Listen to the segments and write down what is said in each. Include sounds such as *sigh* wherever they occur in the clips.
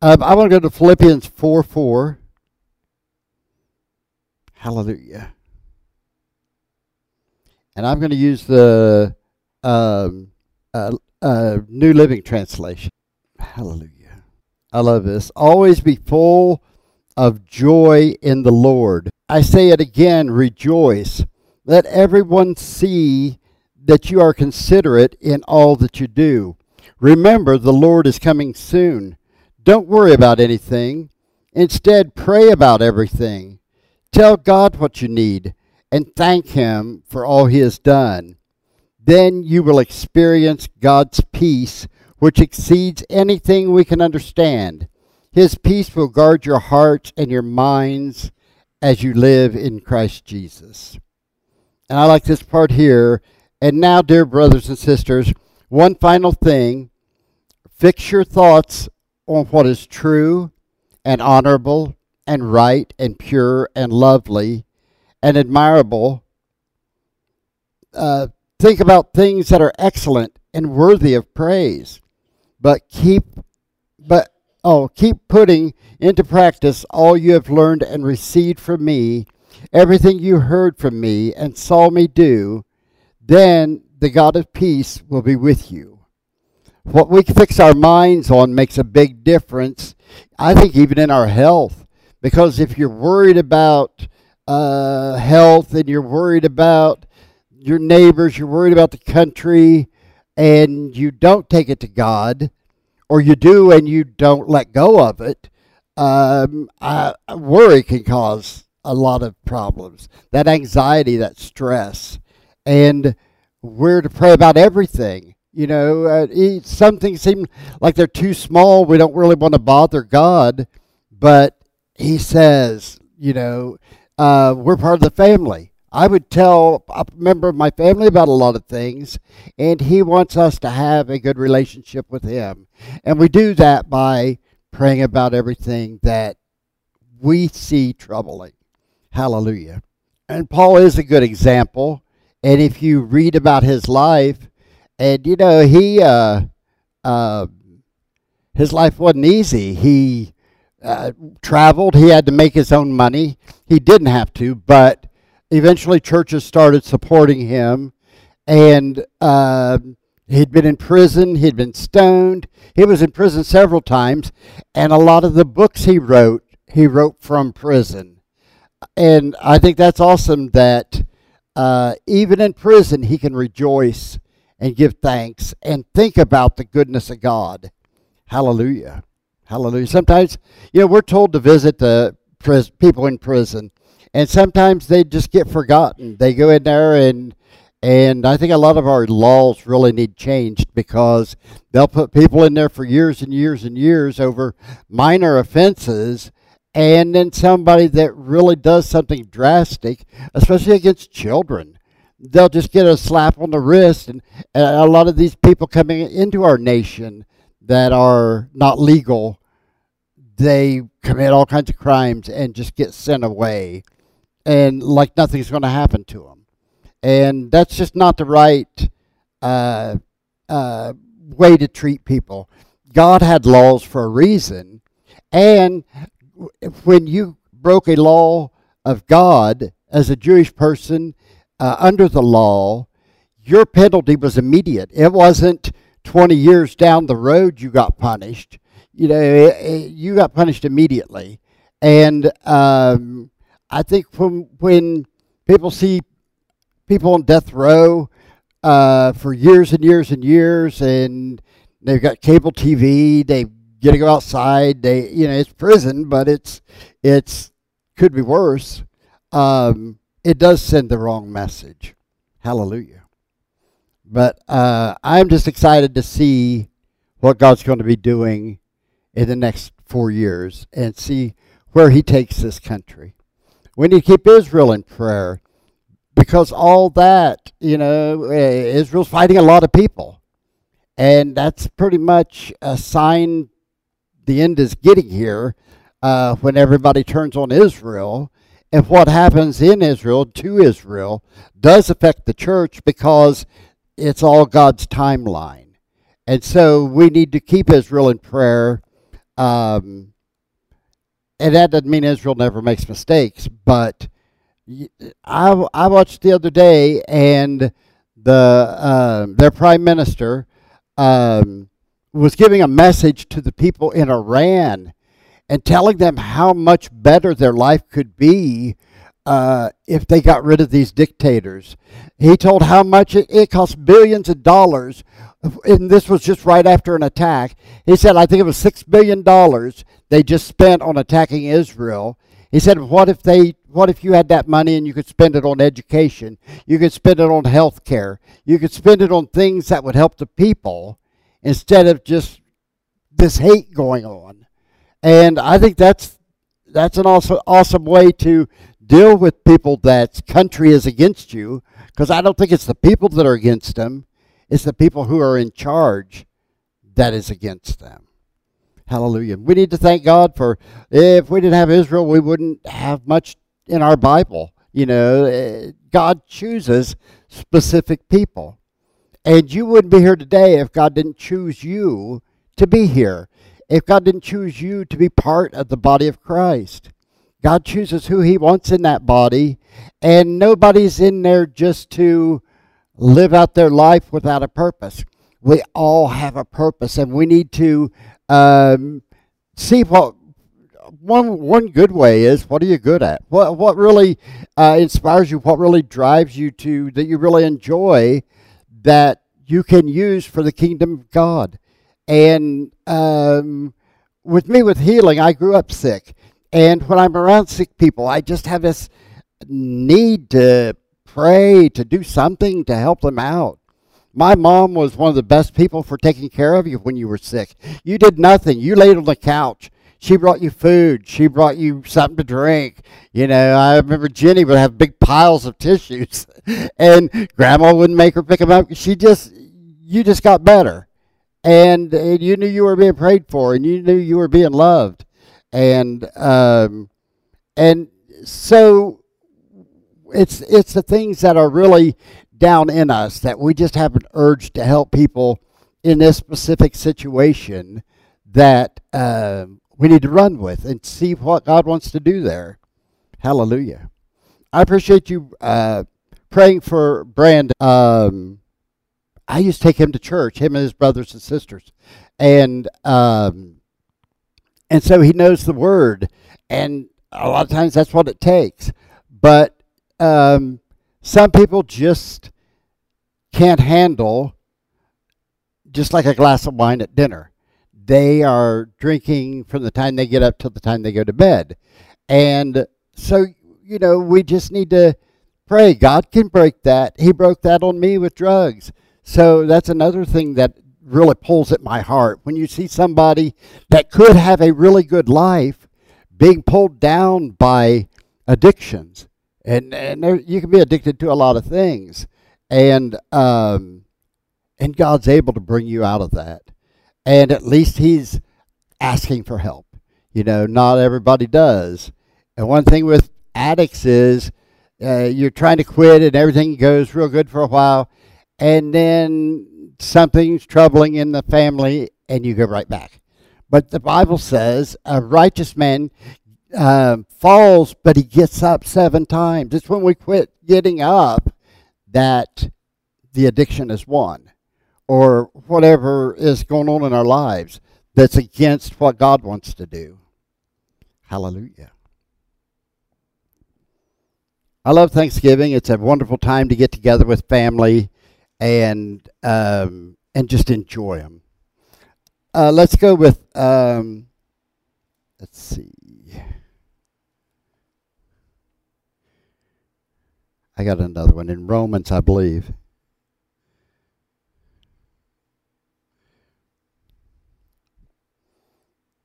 Um, I want to go to Philippians 4 4. Hallelujah. And I'm going to use the um, uh, uh, New Living Translation. Hallelujah. I love this. Always be full of joy in the Lord. I say it again rejoice. Let everyone see that you are considerate in all that you do. Remember, the Lord is coming soon. Don't worry about anything. Instead, pray about everything. Tell God what you need and thank Him for all He has done. Then you will experience God's peace, which exceeds anything we can understand. His peace will guard your hearts and your minds as you live in Christ Jesus. And I like this part here. And now, dear brothers and sisters, one final thing fix your thoughts on what is true and honorable and right and pure and lovely and admirable. Uh, think about things that are excellent and worthy of praise. But keep, but oh, keep putting into practice all you have learned and received from me, everything you heard from me and saw me do. Then the God of peace will be with you. What we fix our minds on makes a big difference, I think, even in our health. Because if you're worried about uh, health and you're worried about your neighbors, you're worried about the country, and you don't take it to God, or you do and you don't let go of it, um, uh, worry can cause a lot of problems. That anxiety, that stress. And we're to pray about everything. You know, uh, some things seem like they're too small. We don't really want to bother God, but He says, you know, uh, we're part of the family. I would tell a member of my family about a lot of things, and He wants us to have a good relationship with Him. And we do that by praying about everything that we see troubling. Hallelujah. And Paul is a good example. And if you read about his life, and you know he uh, uh, his life wasn't easy. He uh, traveled. He had to make his own money. He didn't have to, but eventually churches started supporting him, and uh, he'd been in prison. He'd been stoned. He was in prison several times, and a lot of the books he wrote, he wrote from prison. And I think that's awesome that uh, even in prison he can rejoice and give thanks and think about the goodness of God. Hallelujah. Hallelujah. Sometimes, you know, we're told to visit the pris- people in prison, and sometimes they just get forgotten. They go in there and and I think a lot of our laws really need changed because they'll put people in there for years and years and years over minor offenses. And then somebody that really does something drastic, especially against children, they'll just get a slap on the wrist. And, and a lot of these people coming into our nation that are not legal, they commit all kinds of crimes and just get sent away. And like nothing's going to happen to them. And that's just not the right uh, uh, way to treat people. God had laws for a reason. And when you broke a law of God as a Jewish person, uh, under the law, your penalty was immediate. It wasn't 20 years down the road you got punished. You know, it, it, you got punished immediately. And um, I think when, when people see people on death row uh, for years and years and years, and they've got cable TV, they get to go outside. They, you know, it's prison, but it's it's could be worse. Um, it does send the wrong message. Hallelujah. But uh, I'm just excited to see what God's going to be doing in the next four years and see where He takes this country. We need to keep Israel in prayer because all that, you know, eh, Israel's fighting a lot of people. And that's pretty much a sign the end is getting here uh, when everybody turns on Israel and what happens in Israel to Israel does affect the church because it's all God's timeline. And so we need to keep Israel in prayer um, and that doesn't mean Israel never makes mistakes, but I, I watched the other day, and the uh, their prime minister um, was giving a message to the people in Iran and telling them how much better their life could be uh, if they got rid of these dictators. He told how much it, it cost billions of dollars, and this was just right after an attack. He said, I think it was six billion dollars they just spent on attacking Israel. He said, "What if they? What if you had that money and you could spend it on education? You could spend it on health care. You could spend it on things that would help the people instead of just this hate going on." And I think that's that's an awesome awesome way to deal with people that country is against you because I don't think it's the people that are against them, it's the people who are in charge that is against them. Hallelujah. We need to thank God for if we didn't have Israel, we wouldn't have much in our Bible. You know, eh, God chooses specific people. And you wouldn't be here today if God didn't choose you to be here. If God didn't choose you to be part of the body of Christ. God chooses who He wants in that body, and nobody's in there just to live out their life without a purpose. We all have a purpose, and we need to um, see what one one good way is. What are you good at? What what really uh, inspires you? What really drives you to that you really enjoy that you can use for the kingdom of God? And um, with me with healing, I grew up sick and when I'm around sick people, I just have this need to pray, to do something to help them out. My mom was one of the best people for taking care of you when you were sick. You did nothing. You laid on the couch. She brought you food. She brought you something to drink. You know, I remember Jenny would have big piles of tissues, *laughs* and Grandma wouldn't make her pick them up. She just, you just got better, and, and you knew you were being prayed for, and you knew you were being loved and um, and so it's it's the things that are really down in us that we just have an urge to help people in this specific situation that uh, we need to run with and see what God wants to do there. Hallelujah. I appreciate you uh, praying for Brandon. Um, I used to take him to church, him and his brothers and sisters, and um, and so he knows the word. And a lot of times that's what it takes. But um, some people just can't handle just like a glass of wine at dinner. They are drinking from the time they get up till the time they go to bed. And so, you know, we just need to pray. God can break that. He broke that on me with drugs. So that's another thing that really pulls at my heart when you see somebody that could have a really good life being pulled down by addictions. And, and there, you can be addicted to a lot of things. And, um, and God's able to bring you out of that. And at least He's asking for help. You know, not everybody does. And one thing with addicts is uh, you're trying to quit and everything goes real good for a while. And then something's troubling in the family, and you go right back. But the Bible says a righteous man uh, falls, but he gets up seven times. It's when we quit getting up that the addiction is won, or whatever is going on in our lives that's against what God wants to do. Hallelujah. I love Thanksgiving. It's a wonderful time to get together with family and um, and just enjoy them. Uh, let's go with um, let's see. I got another one in Romans, I believe.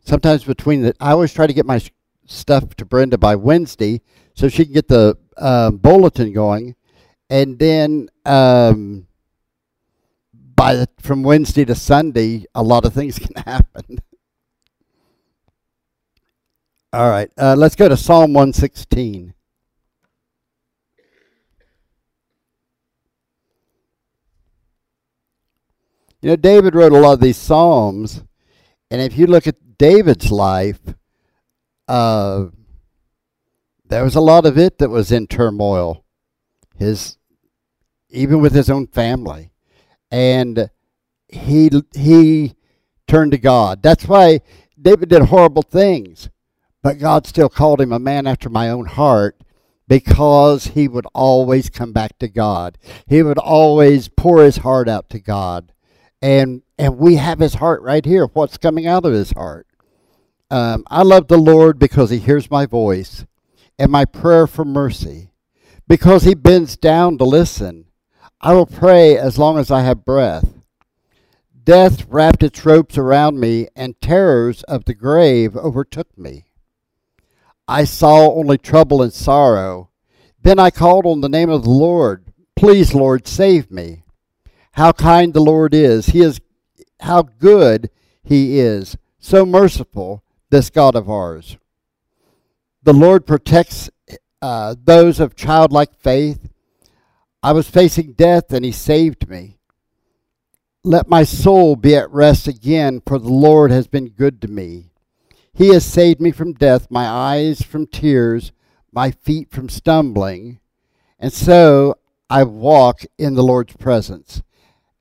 Sometimes between the, I always try to get my stuff to Brenda by Wednesday so she can get the um, bulletin going, and then um, by the, from Wednesday to Sunday, a lot of things *laughs* can happen. All right, uh, let's go to Psalm 116. You know, David wrote a lot of these Psalms, And if you look at David's life, uh, there was a lot of it that was in turmoil. His, even with his own family, and he he turned to God. That's why David did horrible things, but God still called him a man after my own heart because he would always come back to God. He would always pour his heart out to God. And and we have his heart right here. What's coming out of his heart? Um, I love the Lord because he hears my voice and my prayer for mercy. Because he bends down to listen. I will pray as long as I have breath. Death wrapped its ropes around me, and terrors of the grave overtook me. I saw only trouble and sorrow. Then I called on the name of the Lord. Please, Lord, save me. How kind the Lord is. He is how good he is. So merciful, this God of ours. The Lord protects uh, those of childlike faith. I was facing death and he saved me. Let my soul be at rest again, for the Lord has been good to me. He has saved me from death, my eyes from tears, my feet from stumbling. And so I walk in the Lord's presence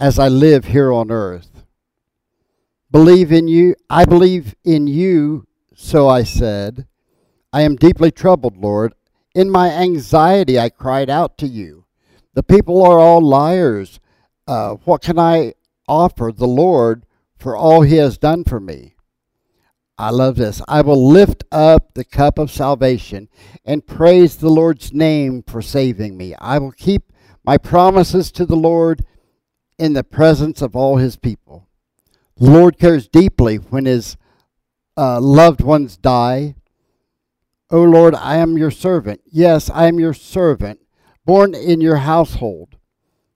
as I live here on earth. Believe in you. I believe in you, so I said. I am deeply troubled, Lord. In my anxiety, I cried out to you. The people are all liars. Uh, what can I offer the Lord for all he has done for me. I love this. I will lift up the cup of salvation and praise the Lord's name for saving me. I will keep my promises to the Lord in the presence of all his people. The Lord cares deeply when his uh, loved ones die. O Lord, I am your servant. Yes, I am your servant, born in your household.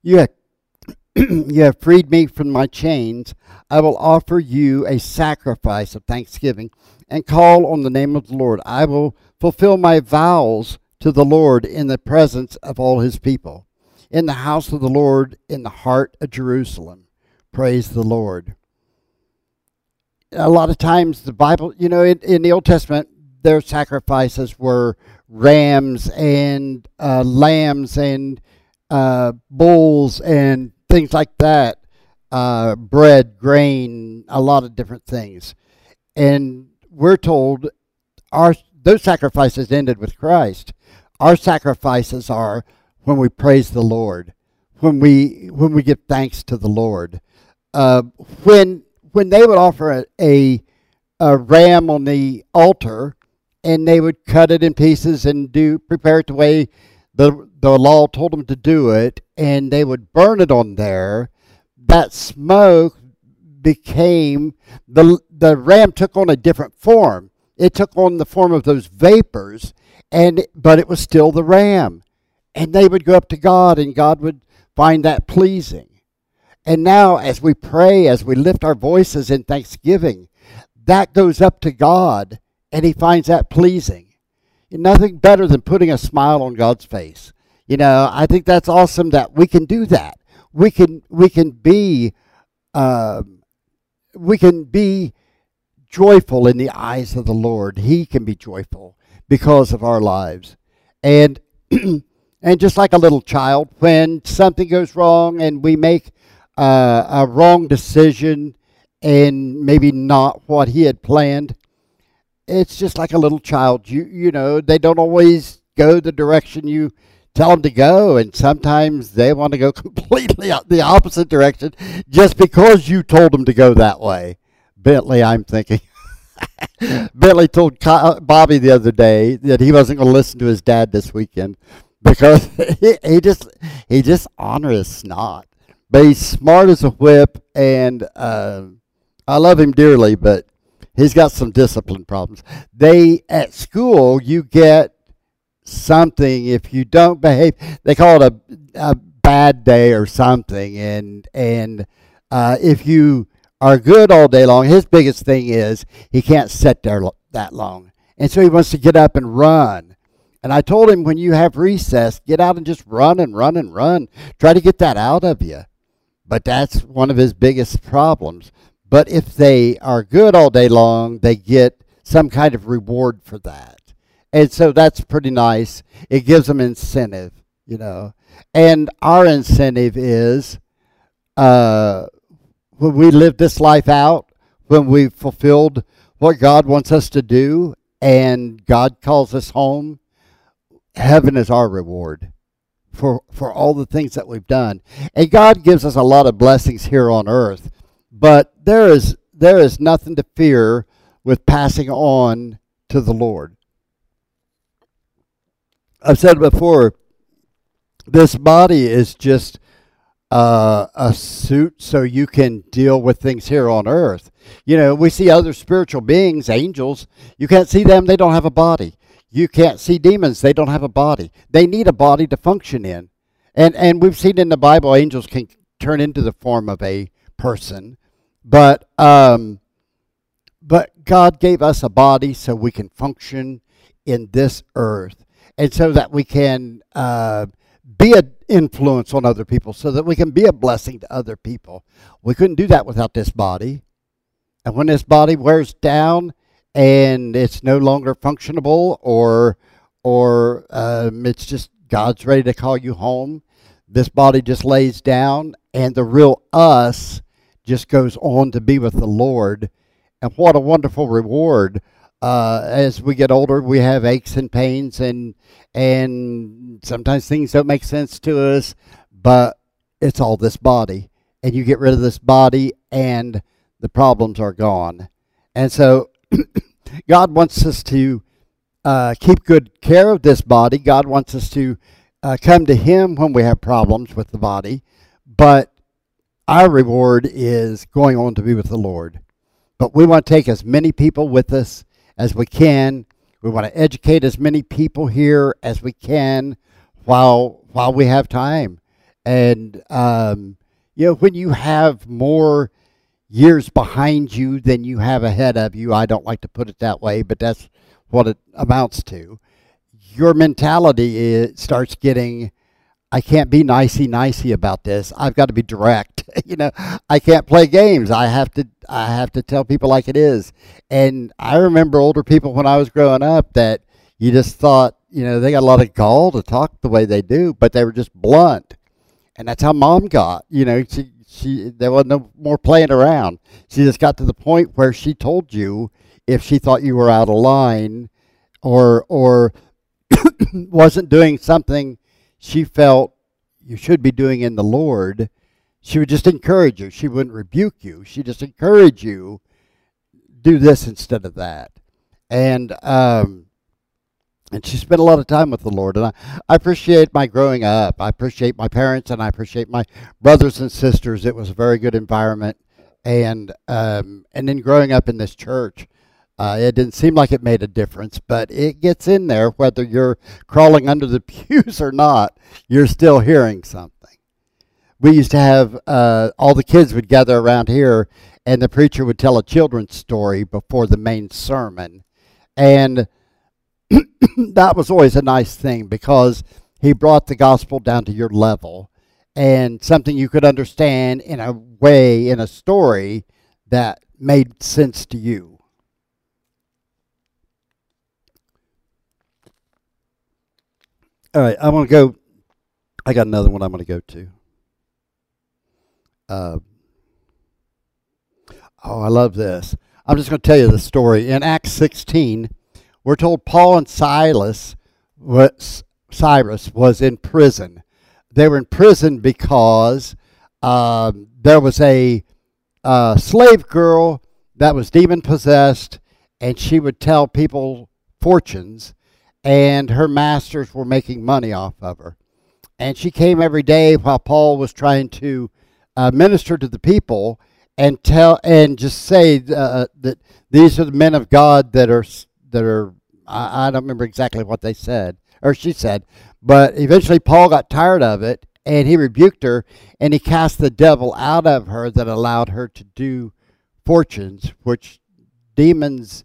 You have *clears throat* you have freed me from my chains. I will offer you a sacrifice of thanksgiving and call on the name of the Lord. I will fulfill my vows to the Lord in the presence of all his people, in the house of the Lord, in the heart of Jerusalem. Praise the Lord. A lot of times, the Bible, you know, in, in the Old Testament, their sacrifices were rams and uh, lambs and uh, bulls and things like that, uh, bread, grain, a lot of different things. And we're told our those sacrifices ended with Christ. Our sacrifices are when we praise the Lord, when we when we give thanks to the Lord. Uh, when when they would offer a, a a ram on the altar, and they would cut it in pieces and do prepare it the way the the law told them to do it, and they would burn it on there. That smoke became the the ram took on a different form. It took on the form of those vapors, and but it was still the ram. And they would go up to God, and God would find that pleasing. And now, as we pray, as we lift our voices in thanksgiving, that goes up to God, and He finds that pleasing. Nothing better than putting a smile on God's face. You know, I think that's awesome that we can do that. We can we can be uh, we can be joyful in the eyes of the Lord. He can be joyful because of our lives, and *clears throat* and just like a little child, when something goes wrong and we make uh, a wrong decision and maybe not what he had planned, it's just like a little child. You you know they don't always go the direction you tell them to go, and sometimes they want to go *laughs* completely the opposite direction just because you told them to go that way. Bentley, I'm thinking. *laughs* Bentley told Bobby the other day that he wasn't going to listen to his dad this weekend because *laughs* he, he just he just honors not. But he's smart as a whip, and uh, I love him dearly. But he's got some discipline problems. They at school you get something if you don't behave. They call it a, a bad day or something, and and uh, if you are good all day long, his biggest thing is he can't sit there that long, and so he wants to get up and run. And I told him when you have recess, get out and just run and run and run. Try to get that out of you. But that's one of his biggest problems. But if they are good all day long, they get some kind of reward for that. And so that's pretty nice. It gives them incentive, you know. And our incentive is uh, when we live this life out, when we've fulfilled what God wants us to do, and God calls us home, heaven is our reward for, for all the things that we've done. And God gives us a lot of blessings here on earth, but there is there is nothing to fear with passing on to the Lord. I've said before, this body is just uh, a suit so you can deal with things here on earth. You know, we see other spiritual beings, angels. You can't see them, they don't have a body. You can't see demons, they don't have a body. They need a body to function in. And and we've seen in the Bible angels can turn into the form of a person. But um but God gave us a body so we can function in this earth and so that we can uh, be an influence on other people, so that we can be a blessing to other people. We couldn't do that without this body. And when this body wears down and it's no longer functionable, or or um, it's just God's ready to call you home, this body just lays down, and the real us just goes on to be with the Lord. And what a wonderful reward uh, as we get older, we have aches and pains, and and sometimes things don't make sense to us. But it's all this body, and you get rid of this body, and the problems are gone. And so, *coughs* God wants us to uh, keep good care of this body. God wants us to uh, come to Him when we have problems with the body, but our reward is going on to be with the Lord. But we want to take as many people with us as we can. We want to educate as many people here as we can while while we have time. And um, you know, when you have more years behind you than you have ahead of you, I don't like to put it that way, but that's what it amounts to. Your mentality is, starts getting I can't be nicey nicey about this. I've got to be direct. *laughs* you know, I can't play games. I have to I have to tell people like it is. And I remember older people when I was growing up that you just thought, you know, they got a lot of gall to talk the way they do, but they were just blunt. And that's how mom got. You know, she she there was no more playing around. She just got to the point where she told you if she thought you were out of line or or *coughs* wasn't doing something she felt you should be doing in the Lord, she would just encourage you. She wouldn't rebuke you. She just encourage you, do this instead of that. And um, and she spent a lot of time with the Lord. And I, I appreciate my growing up. I appreciate my parents and I appreciate my brothers and sisters. It was a very good environment. And um, and then growing up in this church, uh, it didn't seem like it made a difference, but it gets in there whether you're crawling under the *laughs* pews or not. You're still hearing something. We used to have uh, all the kids would gather around here, and the preacher would tell a children's story before the main sermon, and *coughs* that was always a nice thing because he brought the gospel down to your level and something you could understand in a way in a story that made sense to you. All right, I want to go. I got another one I'm going to go to. Uh, oh, I love this. I'm just going to tell you the story. In Acts 16, we're told Paul and Silas, was, Cyrus, was in prison. They were in prison because um, there was a uh, slave girl that was demon possessed, and she would tell people fortunes and her masters were making money off of her. And she came every day while Paul was trying to uh, minister to the people and tell and just say uh, that these are the men of God that are that are. I, I don't remember exactly what they said or she said, but eventually Paul got tired of it and he rebuked her and he cast the devil out of her that allowed her to do fortunes, which demons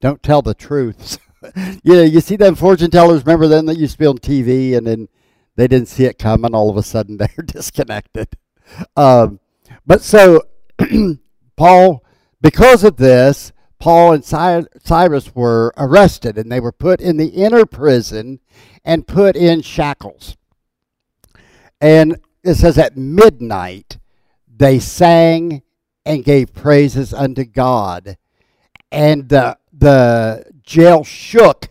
don't tell the truth. *laughs* *laughs* know, you see them fortune tellers. Remember them that used to be on TV, and then they didn't see it coming. All of a sudden, *laughs* they're disconnected. Um, but so *clears throat* Paul, because of this, Paul and Cyrus were arrested and they were put in the inner prison and put in shackles. And it says at midnight they sang and gave praises unto God. And the, the jail shook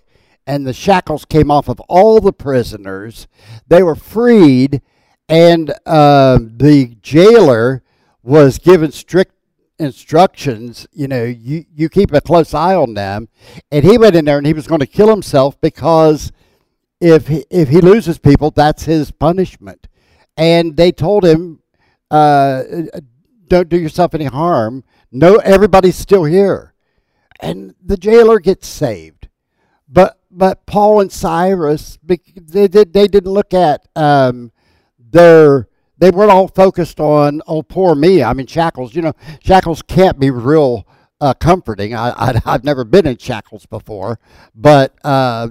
and the shackles came off of all the prisoners. They were freed, and uh, the jailer was given strict instructions, you know, you, you keep a close eye on them. And he went in there and he was going to kill himself because if he, if he loses people, that's his punishment. And they told him, uh, don't do yourself any harm. No, everybody's still here. And the jailer gets saved. But but Paul and Cyrus, they, did, they didn't look at um, their they weren't all focused on oh poor me. I'm in shackles you know shackles can't be real uh, comforting. I, I have never been in shackles before. But uh,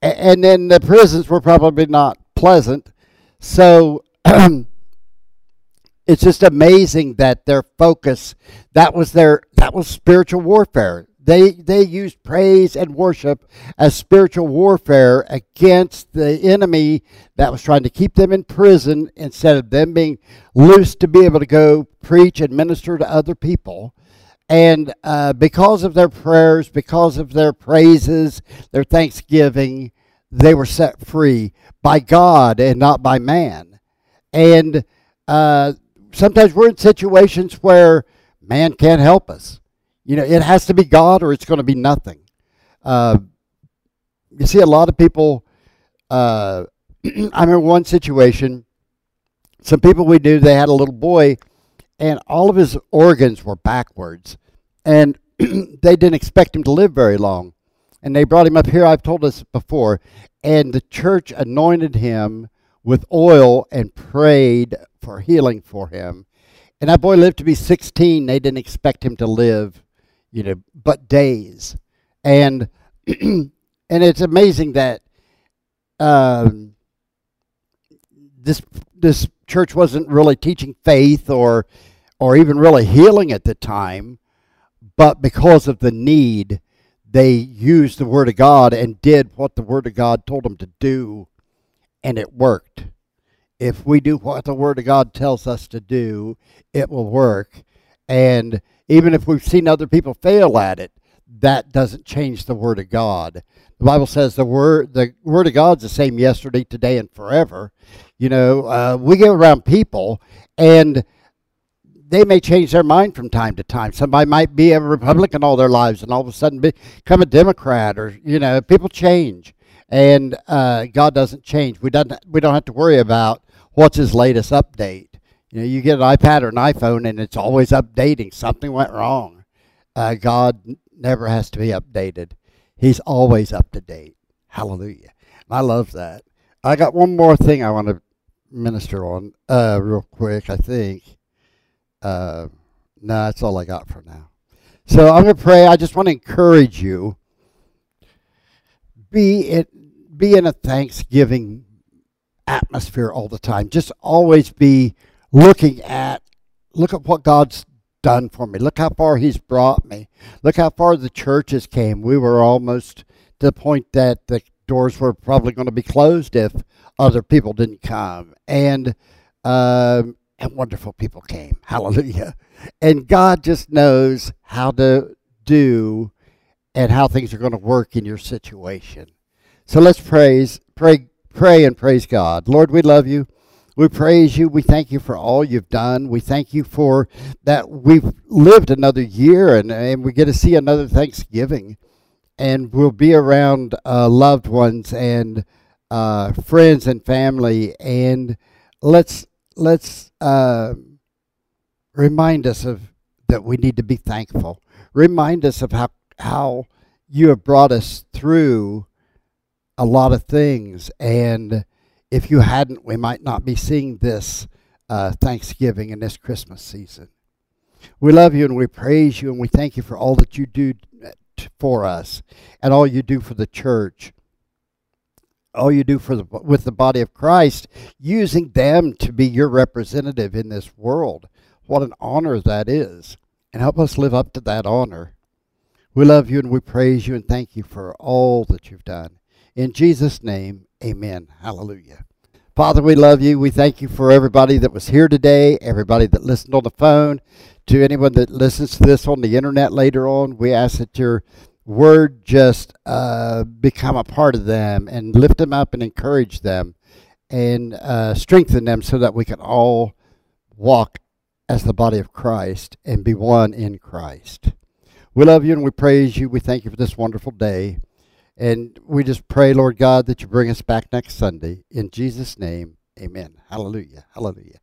and then the prisons were probably not pleasant. So *clears throat* it's just amazing that their focus that was their that was spiritual warfare they, they used praise and worship as spiritual warfare against the enemy that was trying to keep them in prison instead of them being loose to be able to go preach and minister to other people. And uh, because of their prayers, because of their praises, their thanksgiving, they were set free by God and not by man. And uh, sometimes we're in situations where man can't help us you know, it has to be God or it's going to be nothing. Uh, you see, a lot of people. Uh, *clears throat* I remember one situation. Some people we knew, they had a little boy, and all of his organs were backwards, and *clears throat* they didn't expect him to live very long. And they brought him up here. I've told this before, and the church anointed him with oil and prayed for healing for him. And that boy lived to be 16. They didn't expect him to live you know, but days. And *clears throat* and it's amazing that um, this this church wasn't really teaching faith or or even really healing at the time, but because of the need, they used the word of God and did what the word of God told them to do, and it worked. If we do what the word of God tells us to do, it will work. And even if we've seen other people fail at it, that doesn't change the word of God. The Bible says the word the word of God's the same yesterday, today, and forever. You know, uh, we get around people and they may change their mind from time to time. Somebody might be a Republican all their lives and all of a sudden become a Democrat, or you know, people change, and uh, God doesn't change. We don't we don't have to worry about what's His latest update. You know, you get an iPad or an iPhone and it's always updating. Something went wrong. Uh, God never has to be updated. He's always up to date. Hallelujah. I love that. I got one more thing I want to minister on uh, real quick, I think. Uh, no, that's all I got for now. So I'm going to pray. I just want to encourage you. Be it be in a thanksgiving atmosphere all the time. Just always be looking at look at what God's done for me. Look how far He's brought me. Look how far the churches came. We were almost to the point that the doors were probably going to be closed if other people didn't come. And um, and wonderful people came. *laughs* Hallelujah. And God just knows how to do and how things are going to work in your situation. So let's praise, pray, pray and praise God. Lord, we love you. We praise you. We thank you for all you've done. We thank you for that we've lived another year and, and we get to see another Thanksgiving. And we'll be around uh, loved ones and uh, friends and family. And let's let's uh, remind us of that we need to be thankful. Remind us of how how you have brought us through a lot of things and if you hadn't, we might not be seeing this uh, Thanksgiving and this Christmas season. We love you and we praise you and we thank you for all that you do for us and all you do for the church. All you do for the, with the body of Christ, using them to be your representative in this world. What an honor that is. and help us live up to that honor. We love you and we praise you and thank you for all that you've done. In Jesus' name, amen. Hallelujah. Father, we love you. We thank you for everybody that was here today, everybody that listened on the phone, to anyone that listens to this on the internet later on. We ask that your word just uh, become a part of them and lift them up and encourage them and uh, strengthen them so that we can all walk as the body of Christ and be one in Christ. We love you and we praise you. We thank you for this wonderful day. And we just pray, Lord God, that you bring us back next Sunday. In Jesus' name, amen. Hallelujah. Hallelujah.